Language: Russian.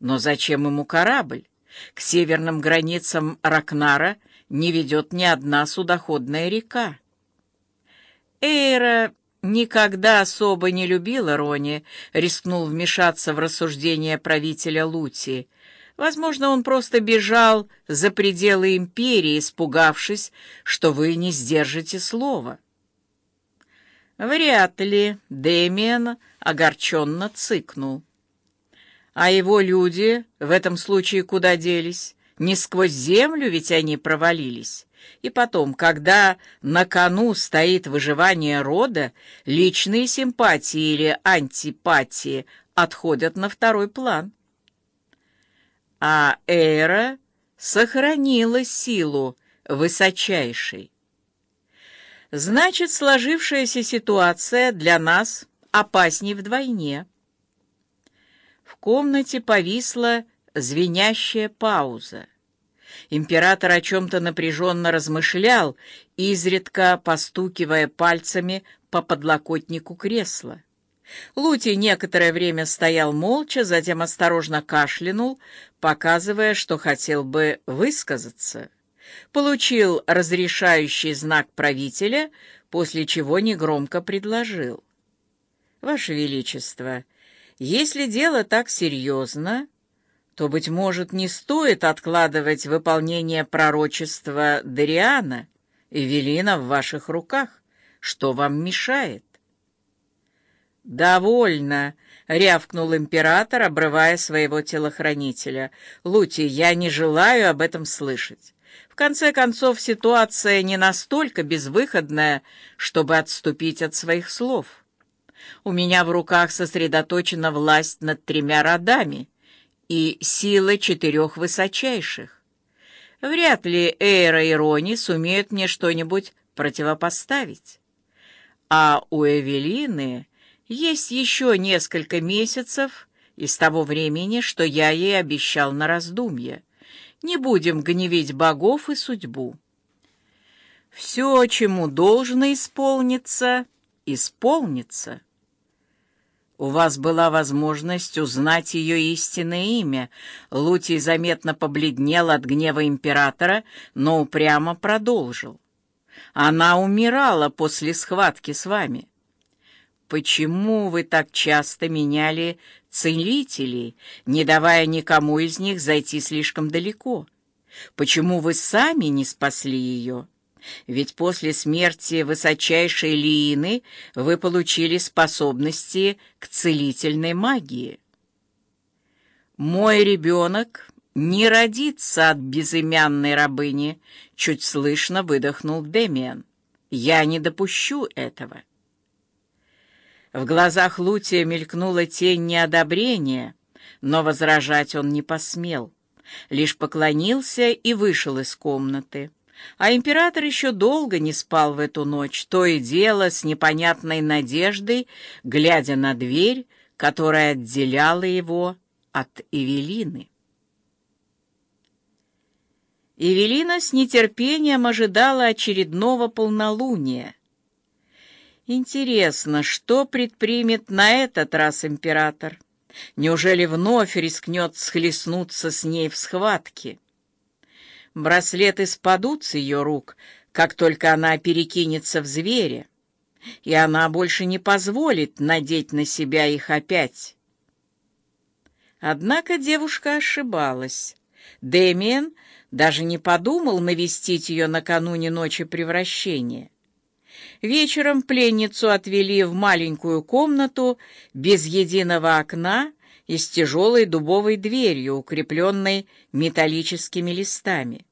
Но зачем ему корабль? К северным границам Ракнара не ведет ни одна судоходная река. Эйра никогда особо не любила Рони, рискнул вмешаться в рассуждение правителя Лути. Возможно, он просто бежал за пределы империи, испугавшись, что вы не сдержите слова. Вряд ли Дэмиан огорченно цыкнул. А его люди в этом случае куда делись? Не сквозь землю ведь они провалились. И потом, когда на кону стоит выживание рода, личные симпатии или антипатии отходят на второй план. А Эра сохранила силу высочайшей. Значит, сложившаяся ситуация для нас опасней вдвойне. В комнате повисла звенящая пауза. Император о чем-то напряженно размышлял, изредка постукивая пальцами по подлокотнику кресла. Лути некоторое время стоял молча, затем осторожно кашлянул, показывая, что хотел бы высказаться. Получил разрешающий знак правителя, после чего негромко предложил. «Ваше Величество, если дело так серьезно, то, быть может, не стоит откладывать выполнение пророчества Дариана. Эвелина в ваших руках. Что вам мешает? «Довольно!» — рявкнул император, обрывая своего телохранителя. «Лути, я не желаю об этом слышать. В конце концов, ситуация не настолько безвыходная, чтобы отступить от своих слов. У меня в руках сосредоточена власть над тремя родами и сила четырех высочайших. Вряд ли Эйра и Рони сумеют мне что-нибудь противопоставить. А у Эвелины есть еще несколько месяцев из того времени, что я ей обещал на раздумье. Не будем гневить богов и судьбу. Все, чему должно исполниться, исполнится. У вас была возможность узнать ее истинное имя. Лутий заметно побледнел от гнева императора, но упрямо продолжил. Она умирала после схватки с вами. Почему вы так часто меняли целителей, не давая никому из них зайти слишком далеко? Почему вы сами не спасли ее? Ведь после смерти высочайшей Лиины вы получили способности к целительной магии. «Мой ребенок не родится от безымянной рабыни», — чуть слышно выдохнул Демиан. «Я не допущу этого». В глазах Лутия мелькнула тень неодобрения, но возражать он не посмел, лишь поклонился и вышел из комнаты. А император еще долго не спал в эту ночь, то и дело с непонятной надеждой, глядя на дверь, которая отделяла его от Эвелины. Эвелина с нетерпением ожидала очередного полнолуния. Интересно, что предпримет на этот раз император? Неужели вновь рискнет схлестнуться с ней в схватке? Браслеты спадут с ее рук, как только она перекинется в зверя, и она больше не позволит надеть на себя их опять. Однако девушка ошибалась. Дэмиен даже не подумал навестить ее накануне ночи превращения. Вечером пленницу отвели в маленькую комнату без единого окна и с тяжелой дубовой дверью, укрепленной металлическими листами.